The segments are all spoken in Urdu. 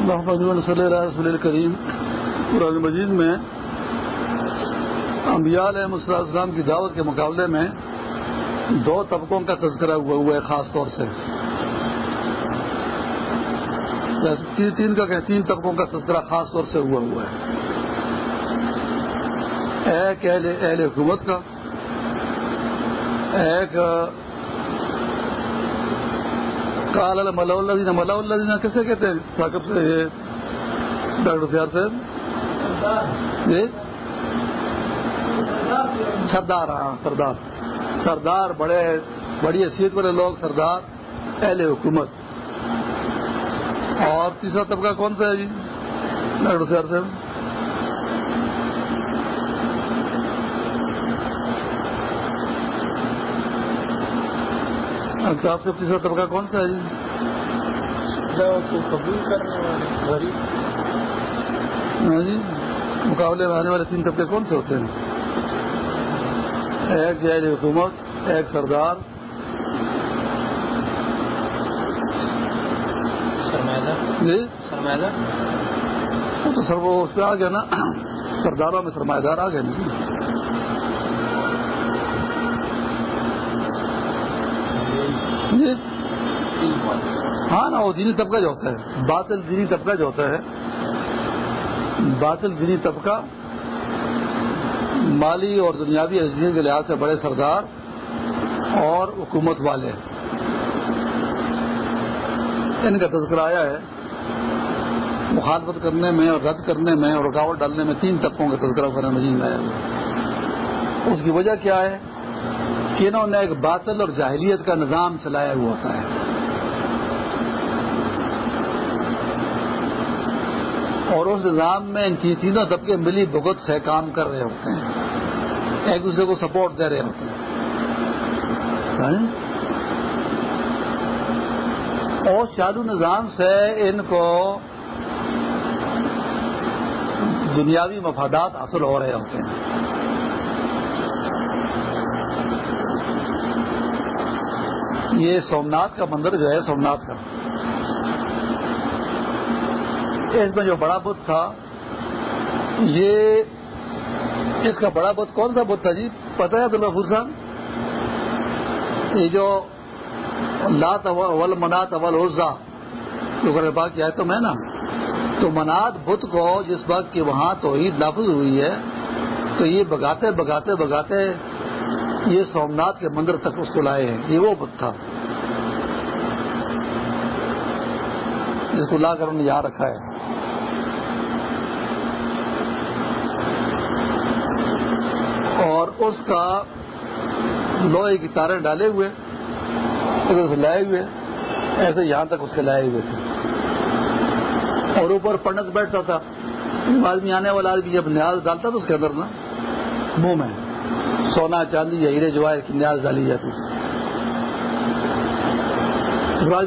محمد صلی اللہ رسول کریم قرآن مجید میں انبیاء علیہ السلام کی دعوت کے مقابلے میں دو طبقوں کا تذکرہ ہوا ہوا ہے، خاص طور سے۔ تین کا کہ تین طبقوں کا تذکرہ خاص طور سے ہوا ہوا ہے۔ ایک اہل اہل حکومت کا، ایک کال ملا اللہ ملا اللہ کیسے کہتے ہیں؟ ثاقب سے، یہ ڈاکٹر سیار صاحب۔ جی؟ سردار ہاں سردار۔ سردار بڑے، بڑی حیثیت والے لوگ، سردار، اہل حکومت۔ اور تیسرا طبقہ کون سا ہے جی؟ ڈاکٹر سیار صاحب۔ الطاف سے تیسرا طبقہ کون سا ہے جی قبول کرنے والے ہاں جی مقابلے میں آنے والے تین طبقے کون سے ہوتے ہیں؟ ایک جائز حکومت ایک سردار۔ جی؟ سرمایہ تو سر وہ اس پہ آ گیا نا۔ سرداروں میں سرمایہ دار آ گئے نہیں جی ہاں نا، وہ دینی طبقہ جو ہوتا ہے۔ باطل دینی طبقہ جو ہوتا ہے۔ باطل دینی طبقہ مالی اور دنیاوی حیثیت کے لحاظ سے بڑے سردار اور حکومت والے ان کا تذکرہ آیا ہے۔ مخالفت کرنے میں اور رد کرنے میں اور رکاوٹ ڈالنے میں تین طبقوں کا تذکرہ کرنے مجید میں آیا ہوا اس کی وجہ کیا ہے؟ کہ انہوں نے ایک باطل اور جاہلیت کا نظام چلایا ہوا ہوتا ہے۔ اور اس نظام میں ان کی تینوں طبقے ملی بھگت سے کام کر رہے ہوتے ہیں۔ ایک دوسرے کو سپورٹ دے رہے ہوتے ہیں۔ یعنی؟ اور چالو نظام سے ان کو دنیاوی مفادات حاصل ہو رہے ہوتے ہیں۔ یہ سومناتھ کا مندر جو ہے سومناتھ کا۔ اس میں جو بڑا بت تھا، یہ اس کا بڑا بت کون سا بت تھا جی؟ پتہ ہے عبد الغفور صاحب؟ یہ جو لات اول منات، اول عزا، جو کرے پاک کی آئے تو میں نا۔ تو منات بت کو جس وقت کی وہاں توحید لافظ ہوئی ہے، تو یہ بگاتے بگاتے بگاتے یہ سومناتھ کے مندر تک اس کو لائے ہیں۔ یہ وہ بت تھا۔ جس کو لا کر انہوں نے یہاں رکھا ہے۔ اور اس کا لوہے کی تارے ڈالے ہوئے، ادھر سے لائے ہوئے، ایسے یہاں تک اس کے لائے ہوئے تھے۔ اور اوپر پنڈت بیٹھتا تھا۔ آدمی آنے والا آدمی جب نیاز ڈالتا تھا اس کے اندر نا منہ میں۔ سونا چاندی یا ہیرے جواہر کی نیاز ڈالی جاتی تھی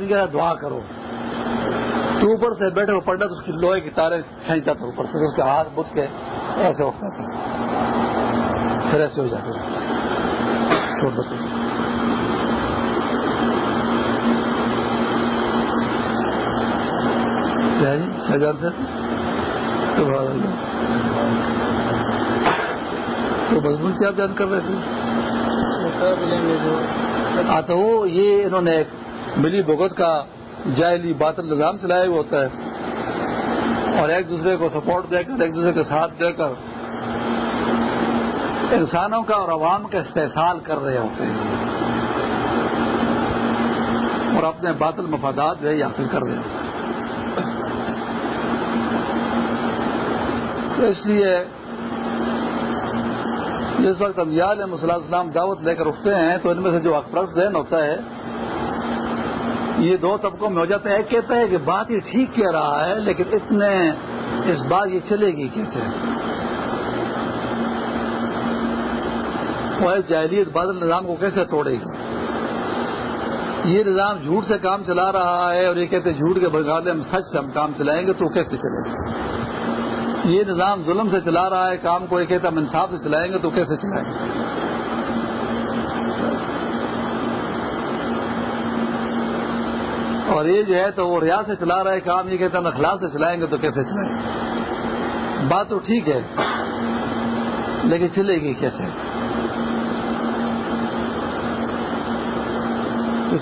کہہ رہا دعا کرو۔ تو اوپر سے بیٹھے وہ پنڈت، اس کی لوہے کی تارے کھینچتا تھا اوپر سے اس کے ہاتھ بچ کے ایسے اٹھتا تھا۔ پھر ایسے ہو جاتے تھے۔ چھوڑ دیتے تھے۔ شہجان سے؟ تو مضمون کیا بیان کر رہے تھے؟ ہاں تو وہ یہ انہوں نے ملی بھگت کا جائلی باطل نظام چلایا ہوا ہوتا ہے۔ اور ایک دوسرے کو سپورٹ دے کر ایک دوسرے کے ساتھ دے کر انسانوں کا اور عوام کا استحصال کر رہے ہوتے ہیں۔ اور اپنے باطل مفادات جو ہے حاصل کر رہے ہوتے ہیں۔ تو اس لیے جس وقت انبیاء علیہ السلام دعوت لے کر اٹھتے ہیں تو ان میں سے جو اکبرس ذہن ہوتا ہے، یہ دو طبقوں میں ہو جاتا ہے ایک کہتا ہے کہ بات یہ ٹھیک کہہ رہا ہے، لیکن اتنے اس بات یہ چلے گی کیسے؟ وہ جاہلیت بادل نظام کو کیسے توڑے گی؟ یہ نظام جھوٹ سے کام چلا رہا ہے اور یہ کہتے ہیں جھوٹ کے بغالے ہم سچ سے ہم کام چلائیں گے تو کیسے چلے گا یہ نظام ظلم سے چلا رہا ہے، کام کو یہ کہتا ہم انصاف سے چلائیں گے تو کیسے چلائیں گے؟ اور یہ جو ہے تو وہ ریاض سے چلا رہا ہے، کام یہ کہتا ہے اخلاق سے چلائیں گے تو کیسے چلائیں گے؟ بات تو ٹھیک ہے، لیکن چلے گی کیسے؟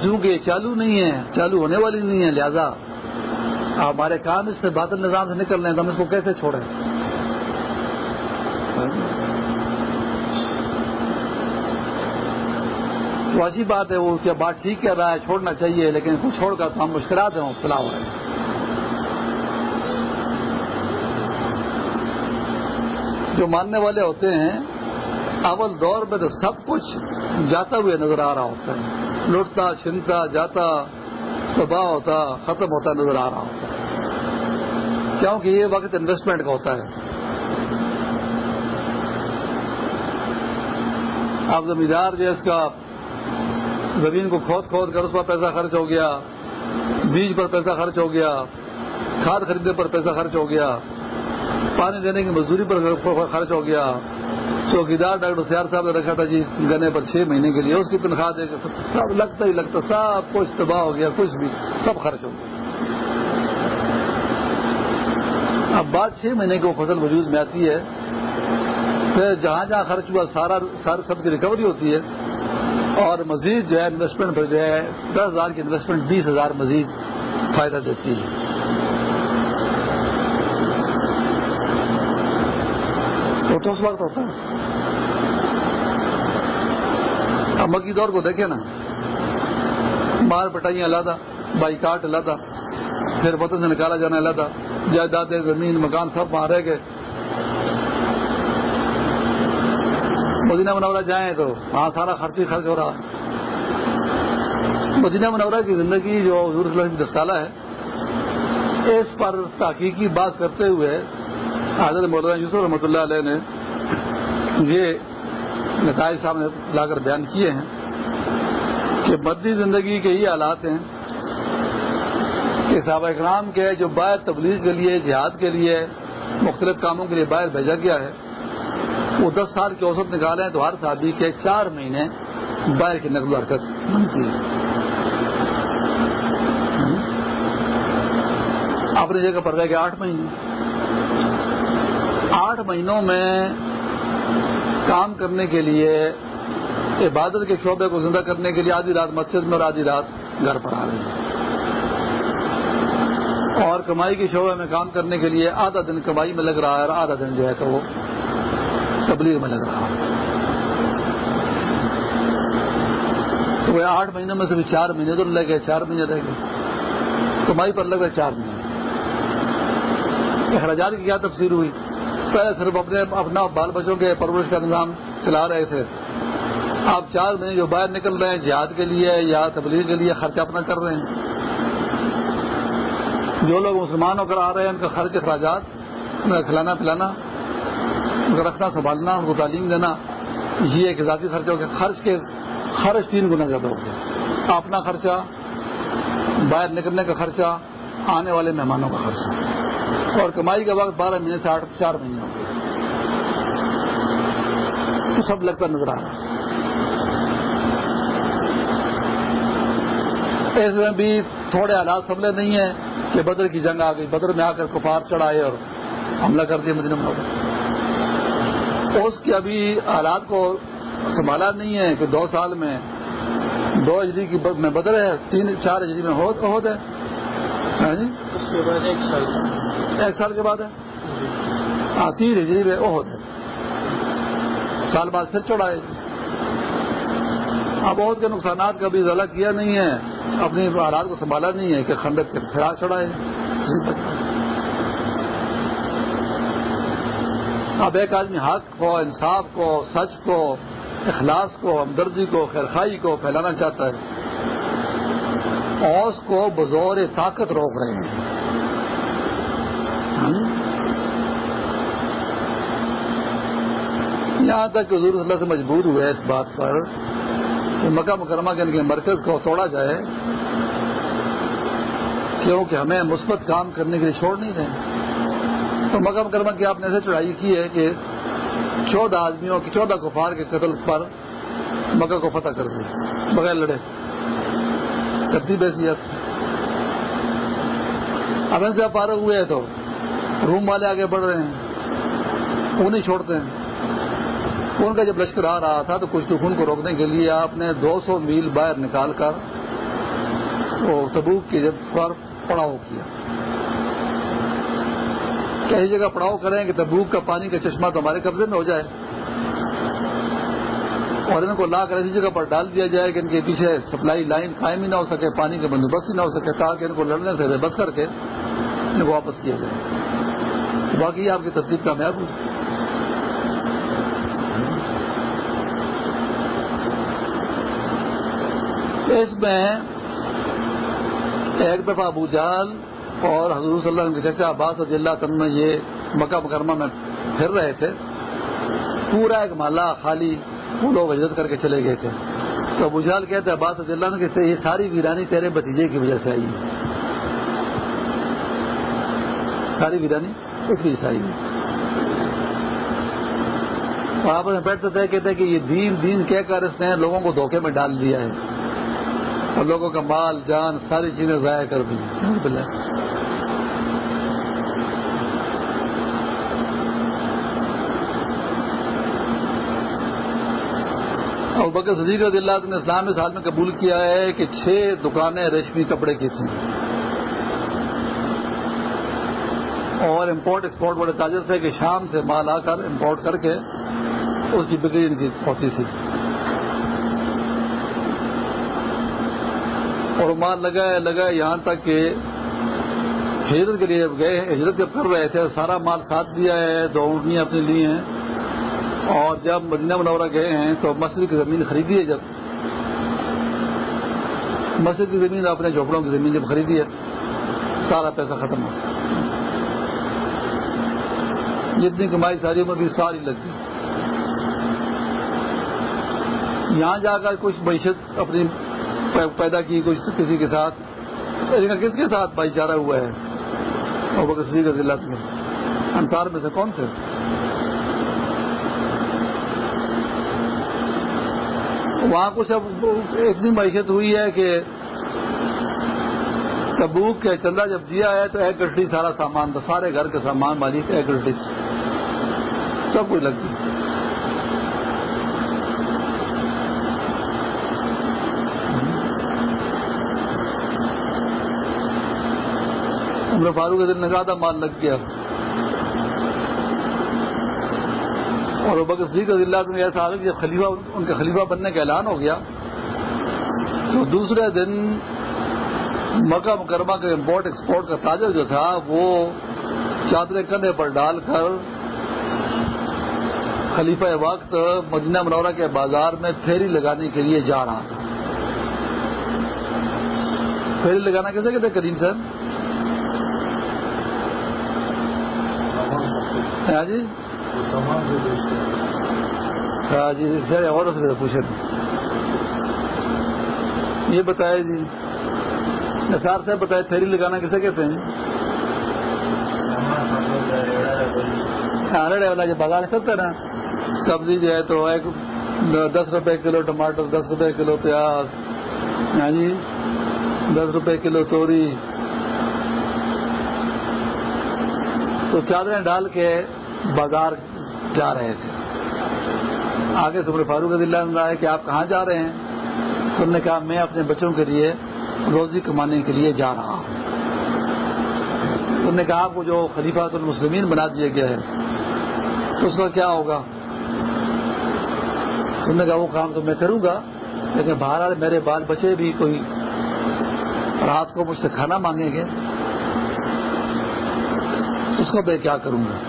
چونکہ چالو نہیں ہے، چالو ہونے والی نہیں ہے، لہذا ہمارے کام اس سے بادل نظام سے نکل رہے ہیں تو ہم اس کو کیسے چھوڑیں؟ تو ایسی بات ہے وہ کیا بات ٹھیک کر رہا ہے، چھوڑنا چاہیے، لیکن کچھ چھوڑ کر تو ہم مشکلات ہیں مبتلا ہو رہے ہیں۔ جو ماننے والے ہوتے ہیں، اول دور میں تو سب کچھ جاتا ہوئے نظر آ رہا ہوتا ہے۔ لوٹتا چھنتا، جاتا۔ تباہ ہوتا، ختم ہوتا، نظر آ رہا ہوتا۔ کیونکہ یہ وقت انویسٹمنٹ کا ہوتا ہے۔ اب زمیندار جو اس کا زمین کو کھود کھود کر اس پر پیسہ خرچ ہو گیا، بیج پر پیسہ خرچ ہو گیا، کھاد خریدنے پر پیسہ خرچ ہو گیا، پانی دینے کی مزدوری پر خرچ ہو گیا۔ چوکیدار ڈاکٹر سیار صاحب نے رکھا تھا جی گنے پر چھ مہینے کے لیے، اس کی تنخواہ دے کر سب لگتا ہی لگتا، سب کچھ تباہ ہو گیا، کچھ بھی، سب خرچ ہو گیا۔ اب بات چھ مہینے کی وہ فصل وجود میں آتی ہے، پھر جہاں جہاں خرچ ہوا، سارا سارا سب کی ریکوری ہوتی ہے۔ اور مزید جو ہے انویسٹمنٹ پہ جو ہے، دس ہزار کی انویسٹمنٹ بیس ہزار مزید فائدہ دیتی ہے۔ تو اس وقت ہوتا ہے۔ اب مکی دور کو دیکھے نا۔ مار پٹائیاں لادا بائی کاٹ لادا پھر وطن سے نکالا جانا لادا جائیداد زمین، مکان سب وہاں رہ گئے۔ مدینہ منورہ جائیں تو وہاں سارا خرچ ہی خرچ ہو رہا۔ مدینہ منورہ کی زندگی جو حضور صلی اللہ علیہ وسلم دستالہ ہے، اس پر تحقیقی بات کرتے ہوئے حضرت مولانا یوسف رحمۃ اللہ علیہ نے یہ نتائج صاحب نے لا کر بیان کیے ہیں کہ بدی زندگی کے یہ حالات ہیں کہ صحابہ اکرام کے جو باہر تبلیغ کے لیے، جہاد کے لیے مختلف کاموں کے لیے باہر بھیجا گیا ہے، وہ دس سال کی اوسط نکالے ہیں تو ہر شادی کے چار مہینے باہر کی نقل و حرکت بنتی ہے۔ اپنی جگہ پر رہ گئے آٹھ مہینے۔ آٹھ مہینوں میں کام کرنے کے لیے، عبادت کے شعبے کو زندہ کرنے کے لیے آدھی رات مسجد میں اور آدھی رات گھر پر آ رہے ہیں۔ اور کمائی کے شعبے میں کام کرنے کے لیے آدھا دن کمائی میں لگ رہا ہے اور آدھا دن جو ہے تو وہ تبلیغ میں لگ رہا ہے۔ تو وہ آٹھ مہینوں میں سے چار مہینے تو لگ گئے چار مہینے رہ گئے۔ کمائی پر لگ رہے چار مہینے۔ اخراجات کی کیا تفصیل ہوئی؟ پہلے صرف اپنے اپنا بال بچوں کے پرورش کا نظام چلا رہے تھے۔ آپ چار مہینے جو باہر نکل رہے ہیں، جہاد کے لیے یا تبلیغ کے لیے خرچہ اپنا کر رہے ہیں۔ جو لوگ مسلمان ہو کر آ رہے ہیں، ان کا خرچ، اخراجات، ان کا کھلانا، پلانا، ان کا رکھنا، سنبھالنا، ان کو تعلیم دینا، یہ ایک ذاتی خرچہ ہو گیا۔ خرچ کے خرچ تین گنا زیادہ ہو گیا۔ اپنا خرچہ، باہر نکلنے کا خرچہ، آنے والے مہمانوں کا خرچہ۔ اور کمائی کا وقت بارہ مہینے سے آٹھ چار مہینے ہو تو سب لگتا نظر آ رہا اس میں بھی تھوڑے حالات سبلے نہیں ہیں کہ بدر کی جنگ آ گئی۔ بدر میں آ کر کفار چڑھائے اور حملہ کر دیا مدینہ منورہ۔ اس کے ابھی حالات کو سنبھالا نہیں ہے کہ دو سال میں دو ہجری کی میں بدر ہے، تین چار ہجری میں عہد ہے۔ ہاں جی؟ اس کے بعد ایک سال۔ ایک سال کے بعد ہے۔ ہاں تین ہجری میں عہد ہے۔ سال بعد پھر چڑھائے۔ اب عہد کے نقصانات کا بھی ضلع کیا نہیں ہے۔ اپنی حالات کو سنبھالا نہیں ہے کہ خندق کے پھڑا چڑھائے۔ اب ایک آدمی حق کو، انصاف کو، سچ کو، اخلاص کو، ہمدردی کو، خیرخائی کو پھیلانا چاہتا ہے۔ اور اس کو بزور طاقت روک رہے ہیں۔ یہاں تک حضور صلی اللہ سے مجبور ہوئے اس بات پر کہ مکہ مکرمہ کے ان کے مرکز کو توڑا جائے کیونکہ ہمیں مثبت کام کرنے کے لیے چھوڑ نہیں رہے تو مکہ مکرمہ کی آپ نے ایسے چڑھائی کی ہے کہ چودہ آدمیوں کی، چودہ کفار کے قتل پر مکہ کو فتح کر دی، بغیر لڑے۔ کرتی بیسیت اب ان سے فارغ ہوئے ہیں تو روم والے آگے بڑھ رہے ہیں وہ نہیں چھوڑتے ہیں۔ ان کا جب لشکر آ رہا تھا تو کچھ ٹکن کو روکنے کے لیے آپ نے دو سو میل باہر نکال کر وہ تبوک کے جب پر پڑاؤ کیا۔ کئی جگہ پڑاؤ کریں کہ تبوک کا پانی کا چشمہ تو ہمارے قبضے میں ہو جائے؟ اور ان کو لا کر ایسی جگہ پر ڈال دیا جائے کہ ان کے پیچھے سپلائی لائن قائم ہی نہ ہو سکے، پانی کا بندوبست ہی نہ ہو سکے، تاکہ ان کو لڑنے سے بس کر کے ان کو واپس کیا جائے۔ باقی آپ کی ترتیب کامیاب ہوئی۔ اس میں ایک دفعہ ابو جال اور حضور صلی اللہ علیہ کے چچا عباس رضی اللہ تن میں یہ مکہ مکرمہ میں پھر رہے تھے، پورا ایک محلہ خالی وہ لوگ ہجرت کر کے چلے گئے تھے۔ تو ابو جال کہتے، عباس رضی اللہ کہتے، یہ ساری ویرانی تیرے بتیجے کی وجہ سے آئی ہے ساری ویرانی اس کی آئی ہے آپس میں بیٹھتے تھے کہتے کہ یہ دین دین کہہ کر اس نے لوگوں کو دھوکے میں ڈال دیا ہے۔ اور لوگوں کا مال جان ساری چیزیں ضائع کر دی۔ اور بکر صدیق رضی اللہ نے اسلام اس حال میں قبول کیا ہے کہ چھ دکانیں ریشمی کپڑے کی تھیں۔ اور امپورٹ ایکسپورٹ بڑے تاجر تھے کہ شام سے مال آ کر امپورٹ کر کے اس کی بکری ان کی پہنچی سی اور مال لگائے لگائے یہاں تک کہ ہجرت کے لیے گئے ہجرت جب کر رہے تھے، سارا مال ساتھ دیا ہے، دو اونٹیاں اپنے لیے ہیں۔ اور جب مدینہ منورہ گئے ہیں تو مسجد کی زمین خریدی ہے، جب مسجد کی زمین اپنے جھوپڑوں کی زمین جب خریدی ہے، سارا پیسہ ختم ہو جتنی کمائی ساری عمر کی، ساری لگ گئی۔ یہاں جا کر کچھ معیشت اپنی پیدا کی کچھ کسی کے ساتھ؟ کس کے ساتھ بھائی چارہ ہوا ہے؟ کا ضلع میں؟ انصار میں سے کون تھے وہاں کچھ اب اتنی معیشت ہوئی ہے کہ تبوک کے چندہ جب دیا ہے تو ایک گٹھی سارا سامان تھا، سارے گھر کے سامان مالی ایک گٹھی سب کچھ لگتی عمر فاروق دل نگاہ مال لگ گیا۔ اور بکر صدیق رضی اللہ نے ایسا جب خلیفہ ان کے خلیفہ بننے کا اعلان ہو گیا۔ تو دوسرے دن مکہ مکرمہ کے امپورٹ ایکسپورٹ کا تاجر جو تھا، وہ چادریں کندھے پر ڈال کر خلیفہ وقت مدینہ منورہ کے بازار میں پھیری لگانے کے لیے جا رہا تھا۔ پھیری لگانا کیسے کہتے کریم صاحب؟ جی ہاں جی سر اور پوچھے یہ بتائے جی نثار صاحب بتائے تھیری لگانا کسے کہتے ہیں؟ والا جو بازار چلتا ہے نا ہاں۔ سبزی جو ہے تو ایک دس روپے کلو ٹماٹر، دس روپے کلو پیاز ہاں جی۔ دس روپے کلو توری۔ تو چادریں ڈال کے بازار جا رہے تھے۔ آگے سمر فاروق عدل ہے کہ آپ کہاں جا رہے ہیں؟ تو انہوں نے کہا میں اپنے بچوں کے لیے روزی کمانے کے لیے جا رہا ہوں۔ تو نے کہا آپ کو جو خلیفہ المسلمین بنا دیا گیا ہے، تو اس کا کیا ہوگا؟ تم نے کہا وہ کام تو میں کروں گا، لیکن باہر میرے بال بچے بھی کوئی رات کو مجھ سے کھانا مانگیں گے، اس کو میں کیا کروں گا؟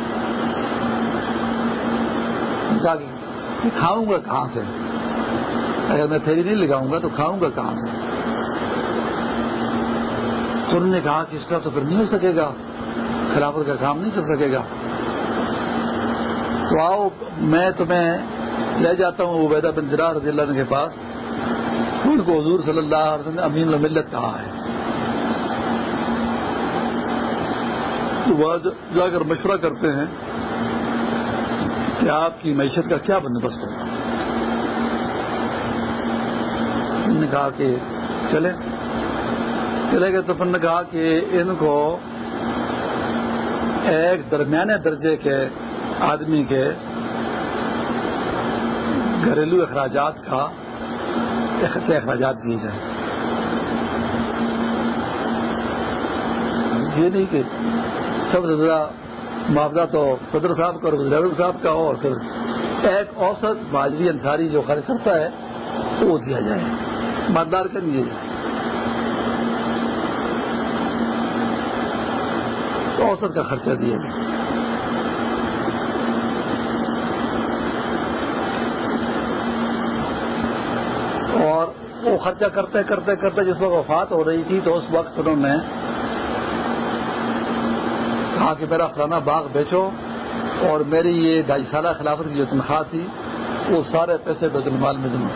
کھاؤں گا کہاں سے؟ اگر میں پھیری نہیں لگاؤں گا تو کھاؤں گا کہاں سے؟ تو انہوں نے کہا کہ اس طرح تو پھر نہیں ہو سکے گا۔ خلافت کا کام نہیں چل سکے گا۔ تو آؤ، میں تمہیں لے جاتا ہوں عبیدہ بن جرا رضی اللہ کے پاس۔ ان کو حضور صلی اللہ علیہ وسلم نے امین الملت کہا ہے۔ تو وہ جا کر مشورہ کرتے ہیں۔ کہ آپ کی معیشت کا کیا بندوبست ہوگا نے کہا کہ چلے چلے گئے تو پھر نے کہا کہ ان کو ایک درمیانے درجے کے آدمی کے گھریلو اخراجات کا اخراجات دیے جائیں۔ یہ نہیں کہ سب سے زیادہ معاوضہ تو صدر صاحب کا اور وزیر صاحب کا ہو اور پھر ایک اوسط ماجری انصاری جو خرچ کرتا ہے، وہ دیا جائے۔ مالدار کا دیا جائے اوسط کا خرچہ دیا جائے۔ اور وہ خرچہ کرتے کرتے کرتے جس وقت وفات ہو رہی تھی تو اس وقت انہوں نے کہ میرا فلانا باغ بیچو اور میری یہ ڈھائی سالہ خلافت کی جو تنخواہ تھی، وہ سارے پیسے بیت المال میں جمع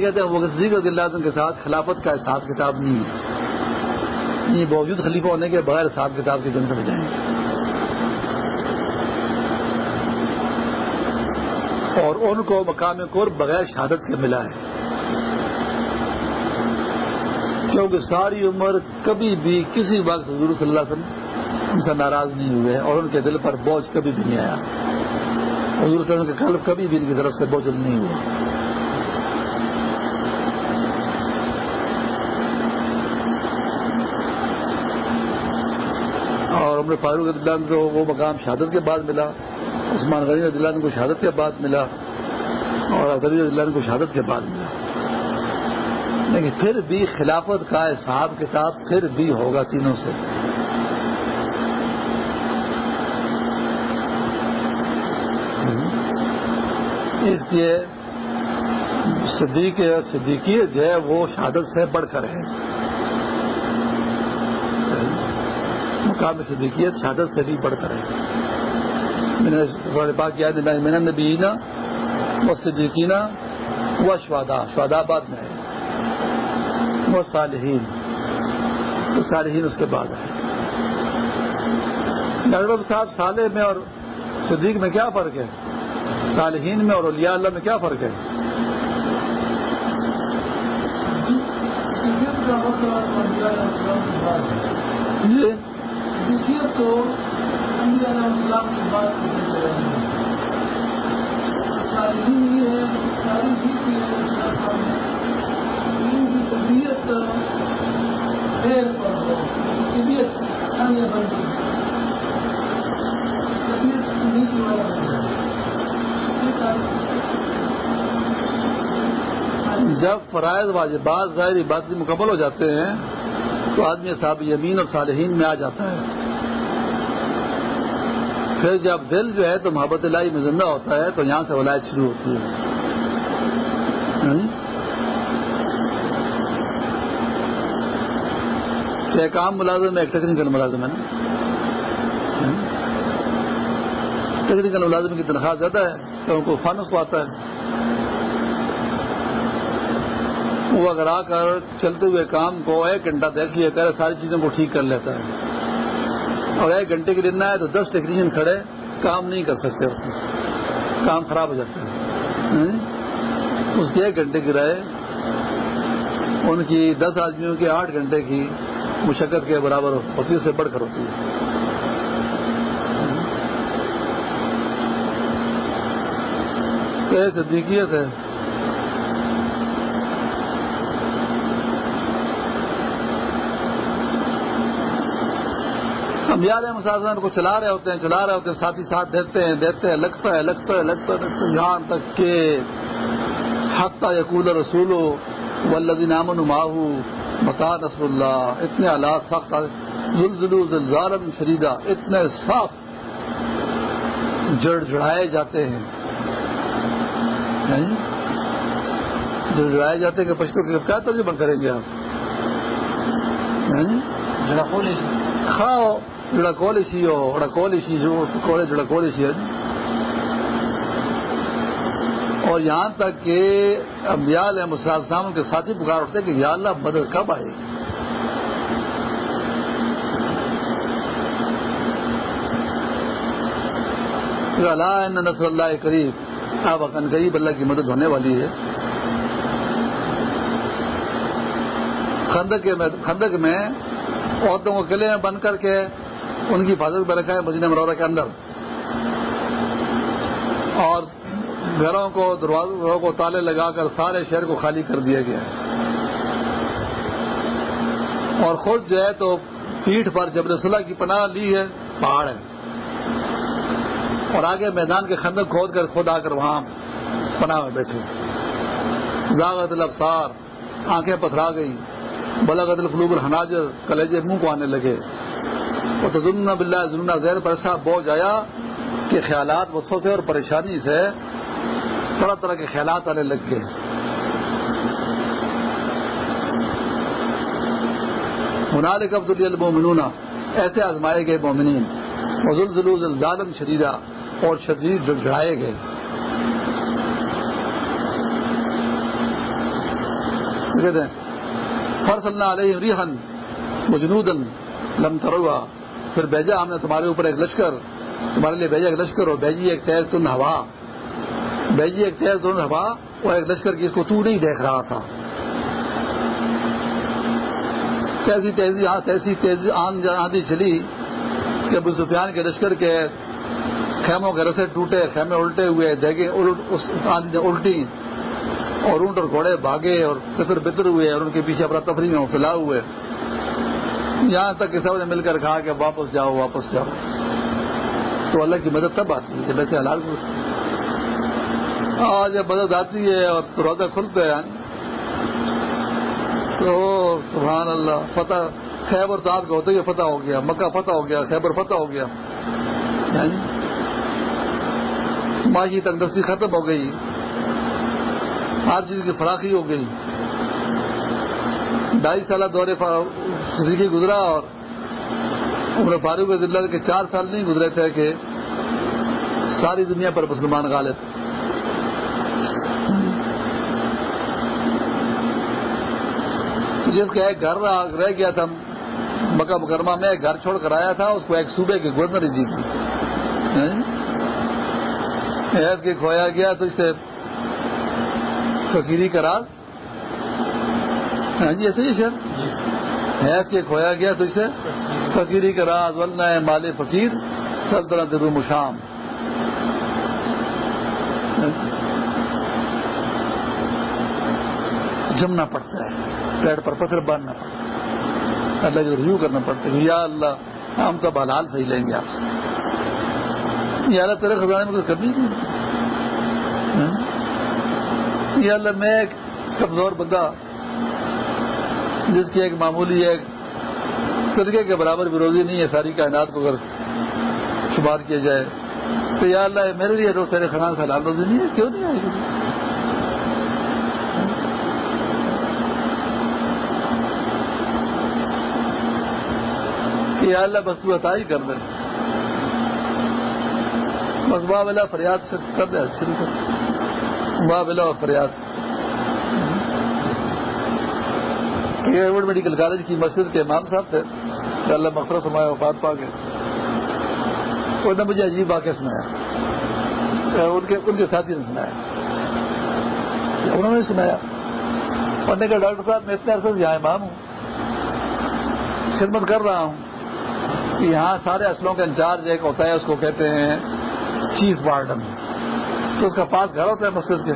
کہتے ہیں وہ اللہ کے ساتھ خلافت کا حساب کتاب نہیں ہے۔ یہ باوجود خلیفہ ہونے کے بغیر حساب کتاب کی جنت میں جائیں۔ گے اور ان کو مقام کور بغیر شہادت کے ملا ہے۔ کیونکہ ساری عمر کبھی بھی کسی وقت حضور صلی اللہ علیہ وسلم ان سے ناراض نہیں ہوئے اور ان کے دل پر بوجھ کبھی بھی نہیں آیا۔ حضور صلی اللہ علیہ وسلم کے قلب کبھی بھی ان کی طرف سے بوجھ نہیں ہوا اور عمر فاروق کو وہ مقام شہادت کے بعد ملا، عثمان غنی رضی اللہ کو شہادت کے بعد ملا، اور رضی اللہ کو شہادت کے بعد ملا۔ لیکن پھر بھی خلافت کا حساب کتاب پھر بھی ہوگا تینوں سے۔ اس لیے صدیق صدیقی جو ہے وہ شہادت سے بڑھ کر ہے مقام صدیقیت شہادت سے بھی بڑھ کر ہے میں نے پاک یاد میں نے بھی نا وہ صدیقینہ وہ شوادا شوادآباد میں ہے۔ وہ صالحین۔ وہ صالحین اس کے بعد ہے ڈاکٹر صاحب صالح میں اور صدیق میں کیا فرق ہے؟ صالحین میں اور اولیاء اللہ میں کیا فرق ہے؟ جی۔ اسلام کی بات ساری ہے ساری طبیعت طبیعت جب فرائض واجبات ظاہری بات مکمل ہو جاتے ہیں، تو آدمی صاحب یمین اور صالحین میں آ جاتا ہے۔ پھر جب دل جو ہے تو محبت اللہ میں زندہ ہوتا ہے، تو یہاں سے ولایت شروع ہوتی ہے۔ ایک عام ملازم ہے ایک ٹیکنیکل ملازم ہے نا۔ ٹیکنیکل ملازم کی تنخواہ زیادہ ہے، تو ان کو فن کو آتا ہے۔ وہ اگر آ کر چلتے ہوئے کام کو ایک گھنٹہ دیکھ لیا کرے، ساری چیزوں کو ٹھیک کر لیتا ہے۔ اور ایک گھنٹے کے دن ہے تو دس ٹیکنیشین کھڑے، کام نہیں کر سکتے۔ کام خراب ہو جاتا ہے۔ اس کے ایک گھنٹے کی رائے، ان کی دس آدمیوں کے آٹھ گھنٹے کی مشقت کے برابر ہوتی سے بڑھ کر ہوتی ہے۔ تو یہ صدیقیت ہے۔ ہم یاد ہے مساذر کو چلا رہے ہوتے ہیں، چلا رہے ہوتے ہیں، ساتھی ساتھ دیتے ہیں دیتے ہیں، لگتا ہے لگتا ہے لگتا ہے یہاں تک کہ حقہ یقول رسول ولدین امن ماہو متا نصر اللہ اتنے آلات سخت زلزلو زلزال شریدا اتنے صاف جڑ جڑائے جاتے ہیں۔ جڑ جڑائے جاتے ہیں کہ پشتوں کے کیا ترجمہ کریں گے آپ؟ کھاؤ جڑا کولی سی ہو بڑا کولی سی جو جڑا کولی سی ہے اور یہاں تک کہ انبیاء علیہ مسلم صاحب کے ساتھی پکار اٹھتے کہ یا اللہ بدر کب آئے اللہ نصر اللہ قریب اب اکن قریب، اللہ کی مدد ہونے والی ہے۔ خندق میں عورتوں کو قلعے میں بند کر کے ان کی حفاظت میں رکھا ہے مدینہ مرورہ کے اندر۔ اور گھروں کو، دروازوں کو تالے لگا کر سارے شہر کو خالی کر دیا گیا۔ اور خود جو ہے تو پیٹھ پر جبر صلاح کی پناہ لی ہے، پہاڑ ہے۔ اور آگے میدان کے خندق کھود کر خود آ کر وہاں پناہ میں بیٹھے۔ زاغت الفسار آنکھیں پتھرا گئی بلغت الفلوب الحناجر، کلیجے منہ کو آنے لگے۔ اور تو ظلم بلّہ ظلم زیر پر ایسا بوجھ آیا کہ خیالات وسوسے اور پریشانی سے طرح طرح کے خیالات آنے لگ گئے۔ منالک عبد المومنون ایسے آزمائے گئے مومنین وزل ضلع ظالم شریرہ اور شدید جڑائے گئے۔ فرص اللہ علیہ ریحن مجنودن لم تروا پھر بیجا ہم نے تمہارے اوپر ایک لشکر، تمہارے لیے بیجا ایک لشکر اور بیجی ایک تیز تن ہوا۔ بیجی ایک تیز تن ہوا وہ ایک لشکر کی اس کو تو نہیں دیکھ رہا تھا۔ کیسی تیزی ایسی تیزی آندھی چلی کہ ابو سفیان کے لشکر کے خیموں کے رسے ٹوٹے خیمے الٹے ہوئے دیگے الٹی اور اونٹ اور گھوڑے بھاگے اور کتر بتر ہوئے اور ان کے پیچھے اپنا تفریح میں فلا ہوئے۔ یہاں تک کہ سب نے مل کر کہا کہ واپس جاؤ واپس جاؤ۔ تو اللہ کی مدد تب آتی ہے جب ایسے حالات آج جب مدد آتی ہے اور دروازہ کھلتے ہیں۔ تو سبحان اللہ، فتح، خیبر تو آپ کا ہوتے ہی فتح ہو گیا، مکہ فتح ہو گیا، خیبر فتح ہو گیا۔ یعنی معاشی تندرستی ختم ہو گئی۔ ہر چیز کی فراخی ہو گئی۔ ڈھائی سالہ دورے صدیقی گزرا اور عمر فاروق ضلع کے چار سال نہیں گزرے تھے کہ ساری دنیا پر مسلمان غالب۔ جس کا ایک گھر رہ گیا تھا مکہ مکرمہ میں ایک گھر چھوڑ کر آیا تھا اس کو ایک صوبے کے گورنر دی تھی۔ کے کھویا گیا تو اس سے فقیری کا راز۔ ہاں جی ایسے ہی سر حیض کے کھویا گیا تو اسے فقیری کا راز ولنا ہے مال فقیر سلطنت روم شام۔ جمنا پڑتا ہے۔ پیڑ پر پتھر باندھنا پڑتا اللہ جو ریویو کرنا پڑتا ہے یا اللہ، ہم تو بلال صحیح لیں گے آپ سے۔ یا اللہ، تیرے خزانے میں کوئی کمی نہیں ہاں؟ یا اللہ، میں ایک کمزور بندہ، جس کی ایک معمولی ایک صدقے کے برابر وروزی نہیں ہے، ساری کائنات کو اگر شمار کیا جائے، تو یا اللہ، میرے لیے تیرے خنان سے حلال روزی نہیں ہے؟ کیوں نہیں آئے گی یا اللہ بس تو عطا ہی کر دے۔ بس باب اللہ فریاد سے کر دے، شروع کر۔ باب اللہ فریاد۔ ایئرورڈ میڈیکل کالج کی مسجد کے امام صاحب تھے۔ کہ اللہ مفرت ہمارے وفات پا گئے انہوں نے مجھے عجیب واقعہ سنایا۔ ان کے ان کے ساتھی نے سنایا۔ انہوں نے سنایا۔ پڑھنے کا ڈاکٹر صاحب، میں اتنے عرصے سے یہاں امام ہوں، خدمت کر رہا ہوں۔ کہ یہاں سارے اسلوں کا انچارج ایک ہوتا ہے، اس کو کہتے ہیں چیف وارڈن تو اس کا پاس گھر ہوتا ہے مسجد کے۔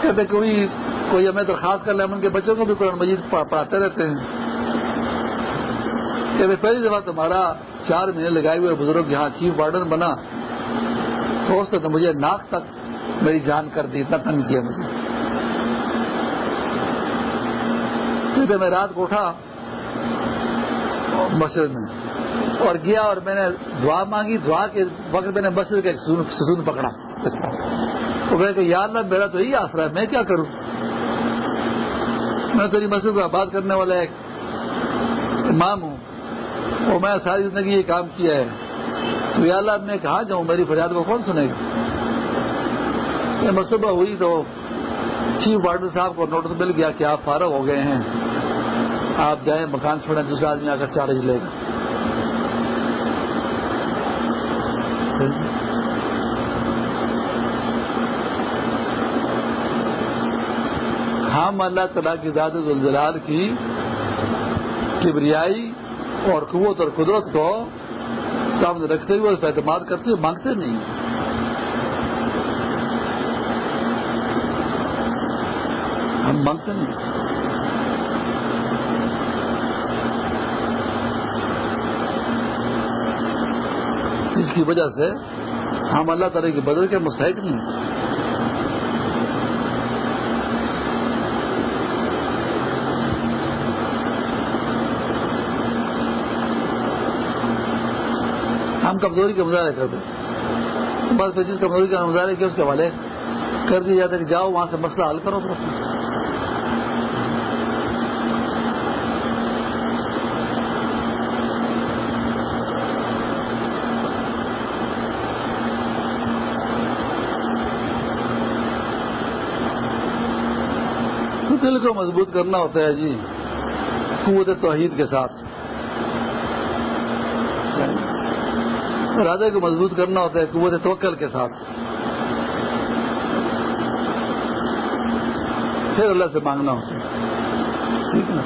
کہتے کوئی کوئی ہمیں درخواست کر لیں ہم ان کے بچوں کو بھی قرآن مجید پڑھاتے رہتے ہیں۔ کہ پہلی دفعہ تمہارا چار مہینے لگائے ہوئے بزرگ یہاں چیف وارڈن بنا۔ تو اس نے مجھے ناک تک میری جان کر دی، اتنا تنگ کیا مجھے۔ کیونکہ میں رات کو اٹھا۔ مسجد میں۔ اور گیا اور میں نے دعا مانگی۔ دعا کے وقت میں نے مسجد کا ایک سسون پکڑا۔ تو میں کہ یا اللہ، میرا تو یہی آسرا ہے، میں کیا کروں؟ میں تیری مسجد کو آباد کرنے والا ایک امام ہوں۔ اور میں ساری زندگی یہ کام کیا ہے۔ تو یا اللہ، میں کہاں جاؤں؟ میری فریاد کو کون سنے گا؟ یہ مصوبہ ہوئی تو چیف وارڈر صاحب کو نوٹس مل گیا کہ آپ فارغ ہو گئے ہیں۔ آپ جائیں، مکان چھوڑیں دوسرا آدمی آ کر چارج لے گا۔ ہم اللہ تعالیٰ کی ذات الجلال کی کبریائی اور قوت اور قدرت کو سامنے رکھتے ہوئے اس پہ اعتماد کرتے ہوئے مانگتے نہیں۔ ہم مانگتے نہیں۔ جس کی وجہ سے ہم اللہ تعالی کے بدل کے مستحق نہیں ہم کمزوری کا مظاہرہ کرتے بس پھر جس کمزوری کا مظاہرہ کیا اس کے حوالے کر دیا جاتا ہے کہ جاؤ وہاں سے مسئلہ حل کرو پھر دل کو مضبوط کرنا ہوتا ہے جی قوت توحید کے ساتھ۔ ارادے کو مضبوط کرنا ہوتا ہے، قوت توکل کے ساتھ۔ پھر اللہ سے مانگنا ہوتا ہے۔ ٹھیک ہے۔ نا